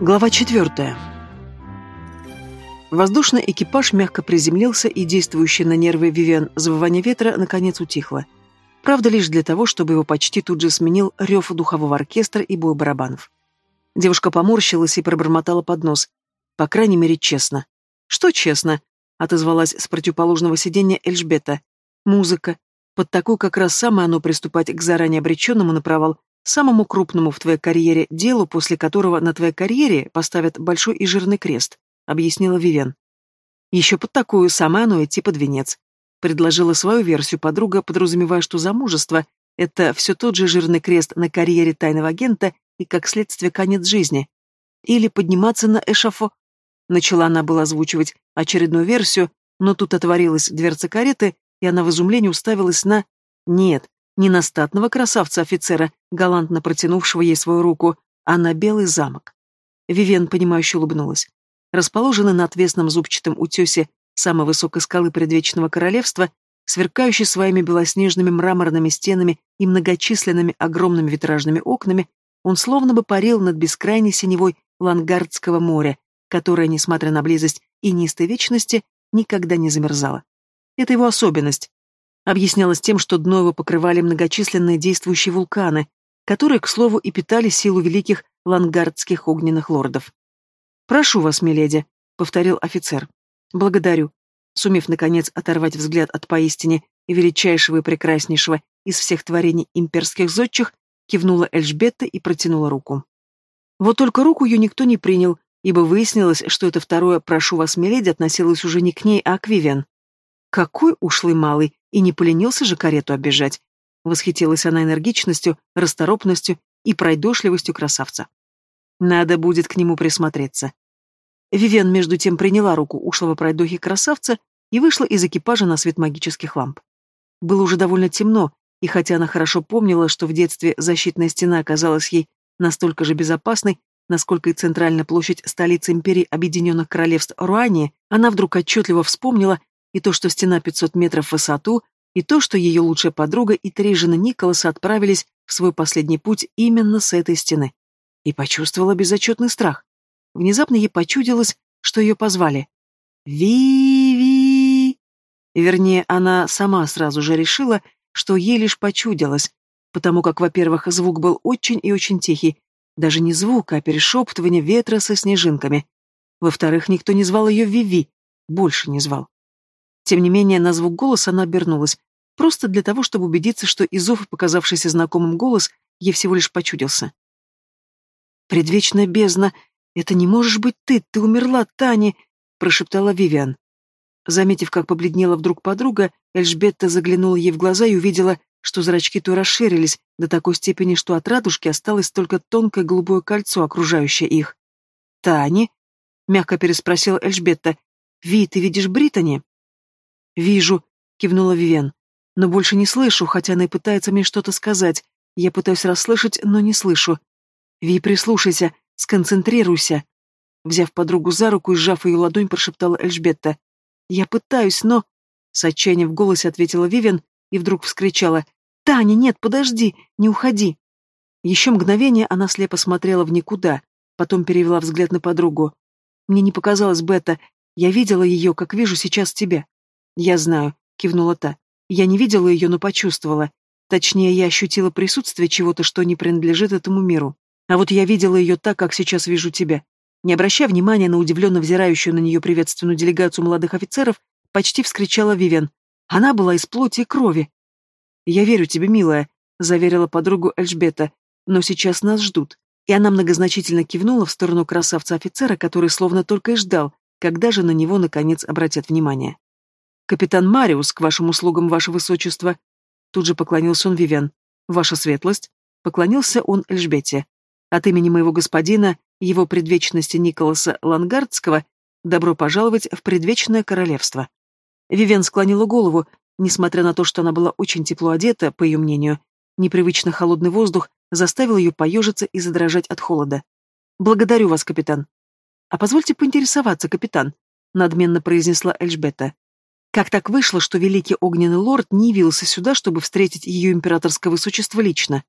Глава четвертая. Воздушный экипаж мягко приземлился, и действующее на нервы Вивиан завывание ветра наконец утихло. Правда, лишь для того, чтобы его почти тут же сменил рев духового оркестра и бой барабанов. Девушка поморщилась и пробормотала под нос. По крайней мере, честно. «Что честно?» — отозвалась с противоположного сиденья Эльжбета. «Музыка. Под такую как раз самое оно приступать к заранее обреченному на провал самому крупному в твоей карьере делу, после которого на твоей карьере поставят большой и жирный крест», — объяснила Вивен. «Еще под такую самое оно идти под венец», — предложила свою версию подруга, подразумевая, что замужество — это все тот же жирный крест на карьере тайного агента и, как следствие, конец жизни. Или подниматься на эшафо. Начала она была озвучивать очередную версию, но тут отворилась дверца кареты, и она в изумлении уставилась на... Нет, не на статного красавца-офицера, галантно протянувшего ей свою руку, а на белый замок. Вивен, понимающе улыбнулась. Расположенный на отвесном зубчатом утесе самой высокой скалы предвечного королевства, сверкающий своими белоснежными мраморными стенами и многочисленными огромными витражными окнами, он словно бы парил над бескрайней синевой Лангардского моря, которое, несмотря на близость и неистой вечности, никогда не замерзало. Это его особенность, объяснялось тем, что дно его покрывали многочисленные действующие вулканы, которые, к слову, и питали силу великих лангардских огненных лордов. «Прошу вас, миледи», — повторил офицер. «Благодарю», сумев, наконец, оторвать взгляд от поистине величайшего и прекраснейшего из всех творений имперских зодчих, кивнула Эльжбетта и протянула руку. Вот только руку ее никто не принял, ибо выяснилось, что это второе «прошу вас, миледи» относилось уже не к ней, а к Вивен. Какой ушлый малый, и не поленился же карету оббежать. Восхитилась она энергичностью, расторопностью и пройдошливостью красавца. Надо будет к нему присмотреться. Вивен между тем приняла руку ушлого пройдохи красавца и вышла из экипажа на свет магических ламп. Было уже довольно темно, и хотя она хорошо помнила, что в детстве защитная стена оказалась ей настолько же безопасной, насколько и центральная площадь столицы империи Объединенных Королевств Руани, она вдруг отчетливо вспомнила, и то, что стена 500 метров в высоту, и то, что ее лучшая подруга и три жены Николаса отправились в свой последний путь именно с этой стены. И почувствовала безотчетный страх. Внезапно ей почудилось, что ее позвали. «Ви-ви!» Вернее, она сама сразу же решила, что ей лишь почудилось, потому как, во-первых, звук был очень и очень тихий, даже не звук, а перешептывание ветра со снежинками. Во-вторых, никто не звал ее Виви, больше не звал. Тем не менее, на звук голоса она обернулась, просто для того, чтобы убедиться, что Изов, показавшийся знакомым голос, ей всего лишь почудился. «Предвечная бездна! Это не можешь быть ты! Ты умерла, Таня!» — прошептала Вивиан. Заметив, как побледнела вдруг подруга, Эльжбетта заглянула ей в глаза и увидела, что зрачки то расширились до такой степени, что от радужки осталось только тонкое голубое кольцо, окружающее их. «Тани?» — мягко переспросила Эльжбетта. «Ви, ты видишь Британи?» «Вижу», — кивнула Вивен. «Но больше не слышу, хотя она и пытается мне что-то сказать. Я пытаюсь расслышать, но не слышу. Ви, прислушайся, сконцентрируйся». Взяв подругу за руку и сжав ее ладонь, прошептала Эльжбетта. «Я пытаюсь, но...» С отчаянием в голосе ответила Вивен и вдруг вскричала. «Таня, нет, подожди, не уходи!» Еще мгновение она слепо смотрела в никуда, потом перевела взгляд на подругу. «Мне не показалось, Бета, я видела ее, как вижу сейчас тебя. «Я знаю», — кивнула та. «Я не видела ее, но почувствовала. Точнее, я ощутила присутствие чего-то, что не принадлежит этому миру. А вот я видела ее так, как сейчас вижу тебя. Не обращая внимания на удивленно взирающую на нее приветственную делегацию молодых офицеров, почти вскричала Вивен. Она была из плоти и крови. «Я верю тебе, милая», — заверила подругу Эльжбета, «но сейчас нас ждут». И она многозначительно кивнула в сторону красавца-офицера, который словно только и ждал, когда же на него, наконец, обратят внимание. «Капитан Мариус, к вашим услугам, ваше высочество!» Тут же поклонился он Вивен. «Ваша светлость!» Поклонился он Эльжбете. «От имени моего господина, его предвечности Николаса Лангардского, добро пожаловать в предвечное королевство». Вивен склонила голову, несмотря на то, что она была очень тепло одета, по ее мнению. Непривычно холодный воздух заставил ее поежиться и задрожать от холода. «Благодарю вас, капитан». «А позвольте поинтересоваться, капитан», — надменно произнесла Эльжбета. Как так вышло, что великий огненный лорд не явился сюда, чтобы встретить ее императорское высочество лично?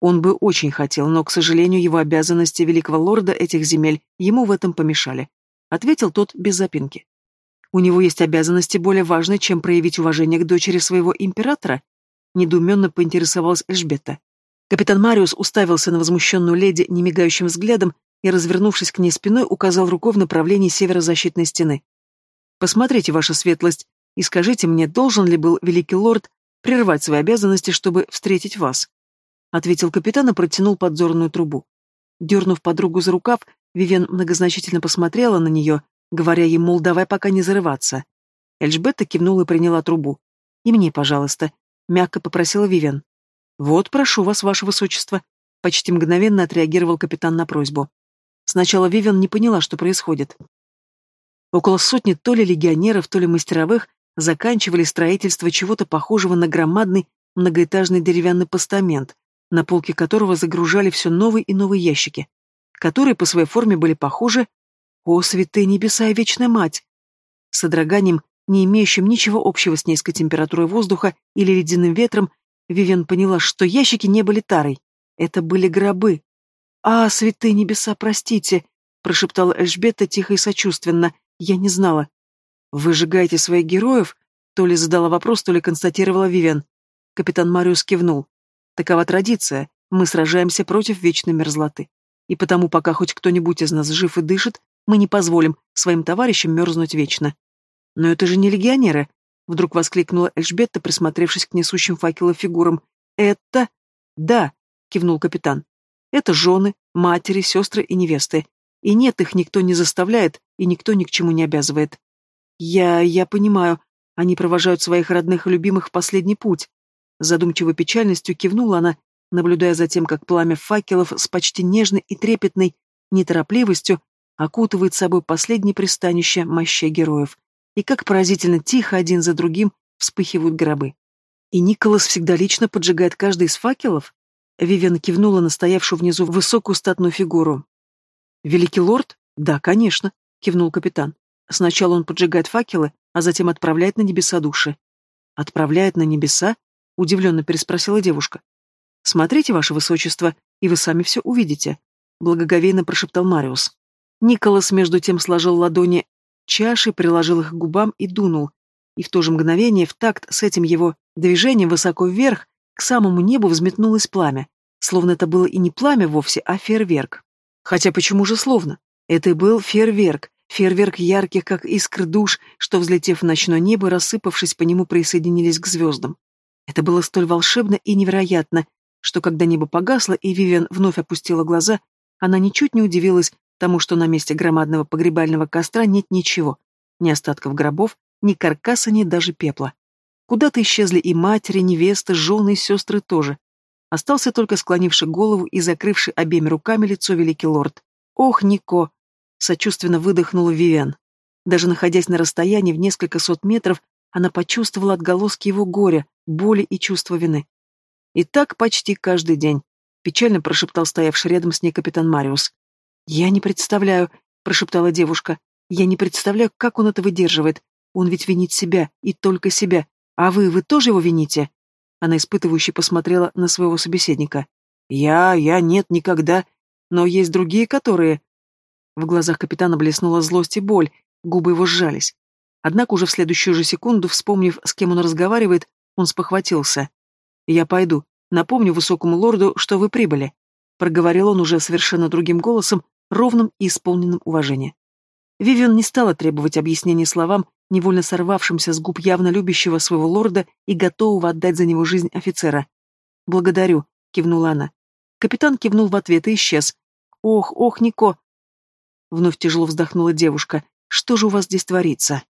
Он бы очень хотел, но, к сожалению, его обязанности великого лорда этих земель ему в этом помешали. Ответил тот без запинки. У него есть обязанности более важные, чем проявить уважение к дочери своего императора? Недоуменно поинтересовалась Эльжбета. Капитан Мариус уставился на возмущенную леди немигающим взглядом и, развернувшись к ней спиной, указал рукой в направлении северо-защитной стены. «Посмотрите, ваша светлость, и скажите мне, должен ли был великий лорд прервать свои обязанности, чтобы встретить вас?» Ответил капитан и протянул подзорную трубу. Дернув подругу за рукав, Вивен многозначительно посмотрела на нее, говоря ей, мол, давай пока не зарываться. Эльжбетта кивнула и приняла трубу. «И мне, пожалуйста», — мягко попросила Вивен. «Вот, прошу вас, ваше высочество», — почти мгновенно отреагировал капитан на просьбу. Сначала Вивен не поняла, что происходит. Около сотни то ли легионеров, то ли мастеровых заканчивали строительство чего-то похожего на громадный многоэтажный деревянный постамент, на полке которого загружали все новые и новые ящики, которые по своей форме были похожи «О, святые небеса и вечная мать!» С содроганием, не имеющим ничего общего с низкой температурой воздуха или ледяным ветром, Вивен поняла, что ящики не были тарой. Это были гробы. «А, святые небеса, простите!» — прошептала Эльжбета тихо и сочувственно. «Я не знала». «Вы сжигаете своих героев?» То ли задала вопрос, то ли констатировала Вивен. Капитан Мариус кивнул. «Такова традиция. Мы сражаемся против вечной мерзлоты. И потому, пока хоть кто-нибудь из нас жив и дышит, мы не позволим своим товарищам мерзнуть вечно. Но это же не легионеры, вдруг воскликнула Эльжбетта, присмотревшись к несущим факелы фигурам. Это... Да, кивнул капитан. Это жены, матери, сестры и невесты. И нет, их никто не заставляет, и никто ни к чему не обязывает. Я... я понимаю, они провожают своих родных и любимых в последний путь. Задумчивой печальностью кивнула она, наблюдая за тем, как пламя факелов с почти нежной и трепетной неторопливостью окутывает собой последнее пристанище мощей героев, и как поразительно тихо один за другим вспыхивают гробы. И Николас всегда лично поджигает каждый из факелов? Вивиан кивнула на внизу высокую статную фигуру. «Великий лорд? Да, конечно», — кивнул капитан. «Сначала он поджигает факелы, а затем отправляет на небеса души». «Отправляет на небеса?» — удивленно переспросила девушка. «Смотрите, ваше высочество, и вы сами все увидите», — благоговейно прошептал Мариус. Николас между тем сложил ладони чаши, приложил их к губам и дунул. И в то же мгновение, в такт с этим его движением высоко вверх, к самому небу взметнулось пламя. Словно это было и не пламя вовсе, а фейерверк. Хотя почему же словно? Это и был фейерверк, фейерверк ярких, как искры душ, что, взлетев в ночное небо, рассыпавшись по нему, присоединились к звездам. Это было столь волшебно и невероятно, что когда небо погасло и Вивиан вновь опустила глаза, она ничуть не удивилась тому, что на месте громадного погребального костра нет ничего, ни остатков гробов, ни каркаса, ни даже пепла. Куда-то исчезли и матери, невесты, жены и сестры тоже. Остался только склонивший голову и закрывший обеими руками лицо великий лорд. «Ох, Нико!» — сочувственно выдохнула Вивиан. Даже находясь на расстоянии в несколько сот метров, она почувствовала отголоски его горя, боли и чувства вины. И так почти каждый день, печально прошептал стоявший рядом с ней капитан Мариус. «Я не представляю», — прошептала девушка. «Я не представляю, как он это выдерживает. Он ведь винит себя, и только себя. А вы, вы тоже его вините?» Она испытывающе посмотрела на своего собеседника. «Я, я, нет, никогда. Но есть другие, которые...» В глазах капитана блеснула злость и боль, губы его сжались. Однако уже в следующую же секунду, вспомнив, с кем он разговаривает, он спохватился. «Я пойду. Напомню высокому лорду, что вы прибыли», — проговорил он уже совершенно другим голосом, ровным и исполненным уважения. Вивиан не стала требовать объяснений словам, невольно сорвавшимся с губ явно любящего своего лорда и готового отдать за него жизнь офицера. «Благодарю», — кивнула она. Капитан кивнул в ответ и исчез. «Ох, ох, Нико!» Вновь тяжело вздохнула девушка. «Что же у вас здесь творится?»